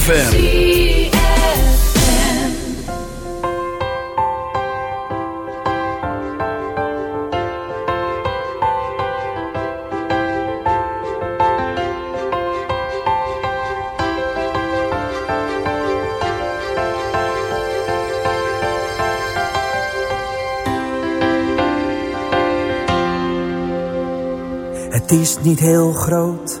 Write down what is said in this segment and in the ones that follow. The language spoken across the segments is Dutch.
FM. Het is niet heel groot,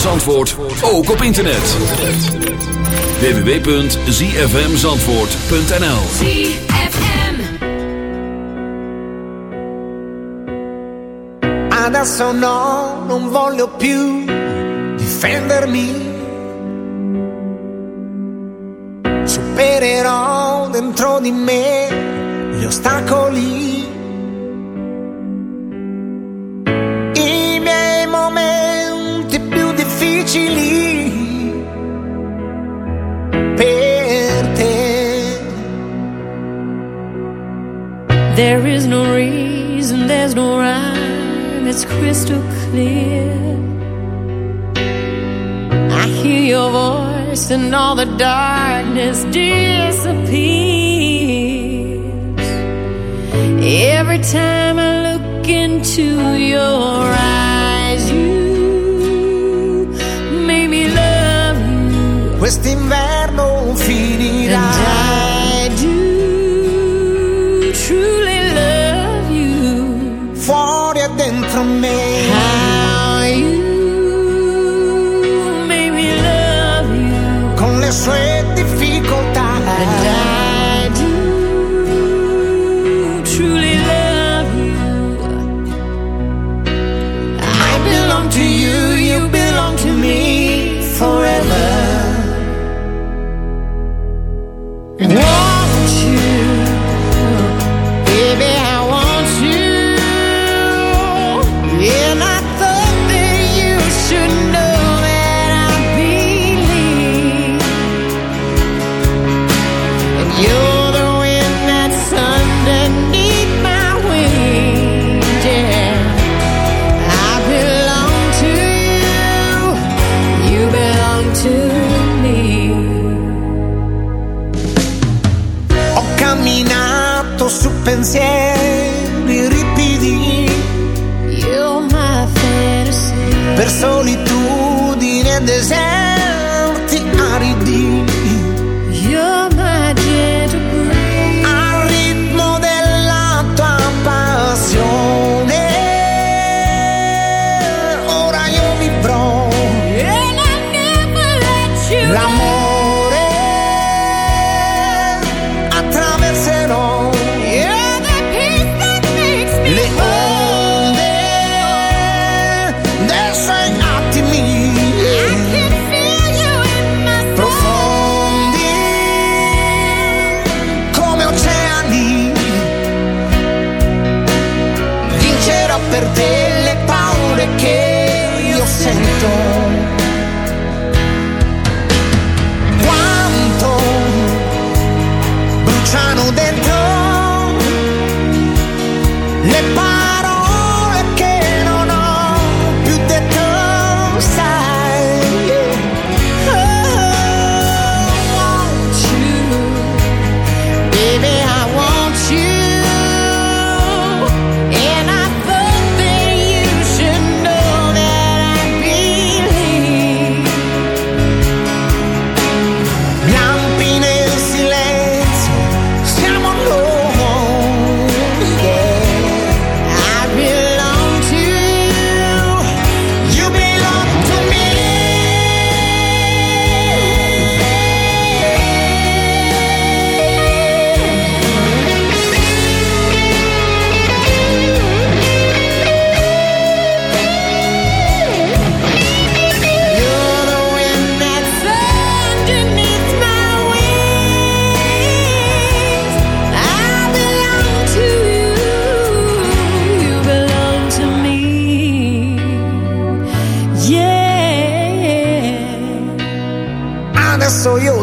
van Zandvoort, ook op internet. www.zfmzandvoort.nl Adesso no, non voglio più difendermi. Supererò dentro di me gli ostacoli. There is no reason, there's no rhyme, it's crystal clear. I hear your voice and all the darkness disappears. Every time I look into your eyes, you make me love you.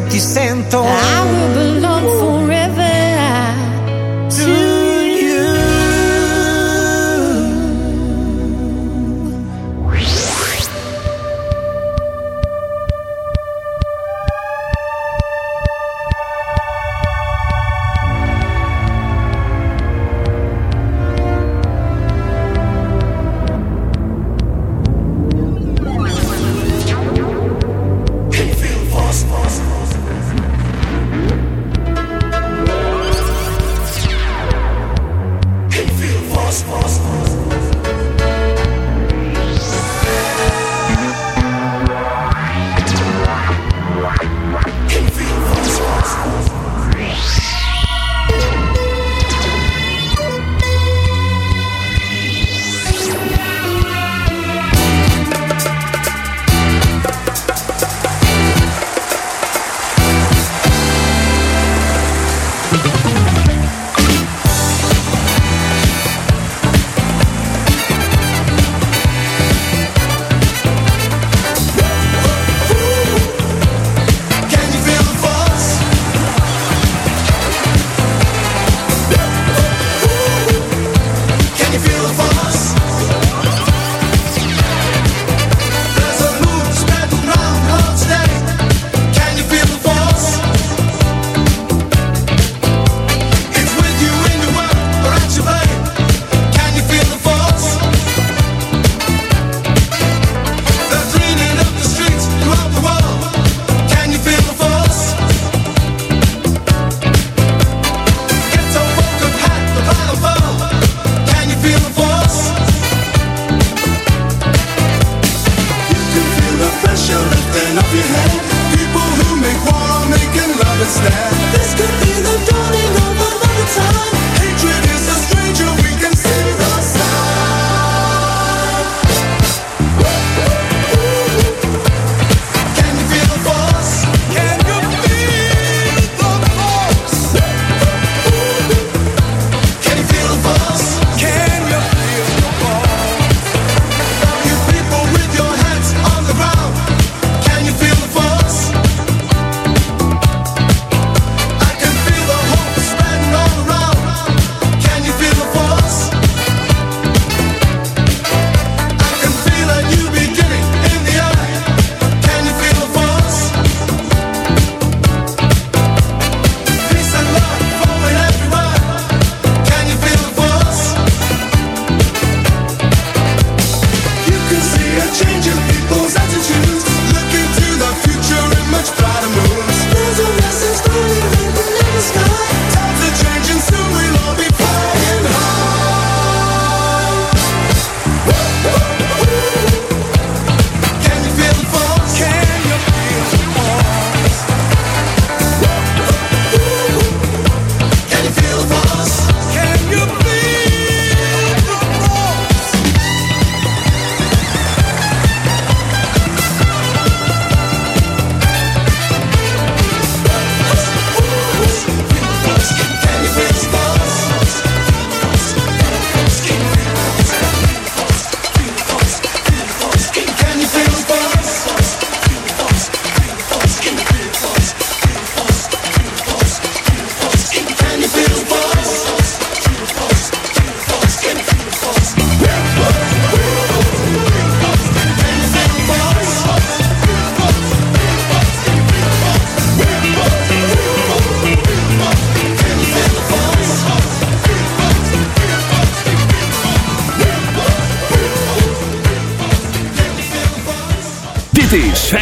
Ik ti sento. I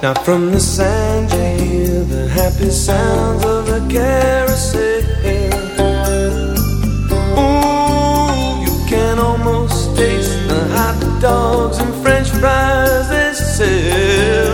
Now from the sand you hear the happy sounds of the carousel. Ooh, you can almost taste the hot dogs and French fries they sell.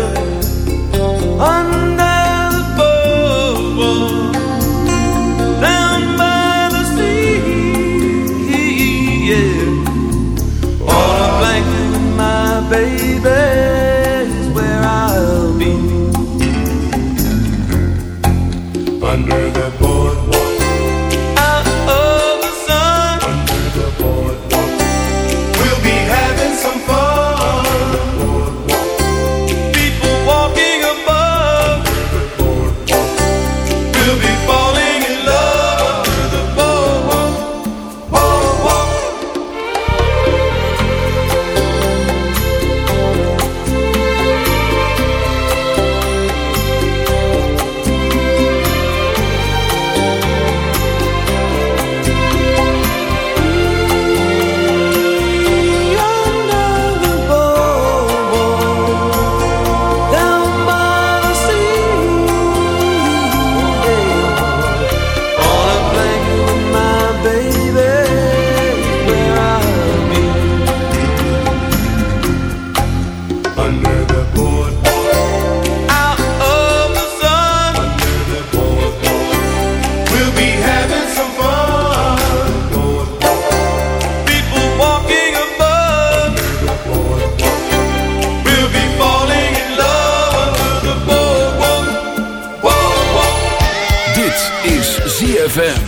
ZFM.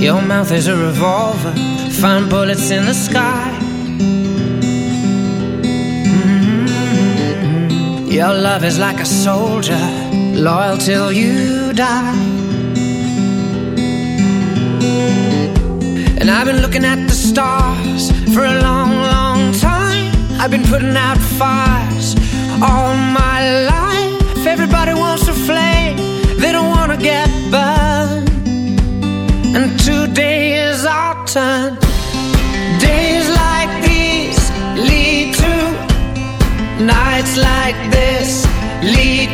Your mouth is a revolver, find bullets in the sky. Mhm. Your love is like a soldier, loyal till you die. And I've been looking at the stars for a long, long time. I've been putting out fires all my life. Everybody wants a flame, they don't want to get burned. And today is our turn. Days like these lead to nights like this lead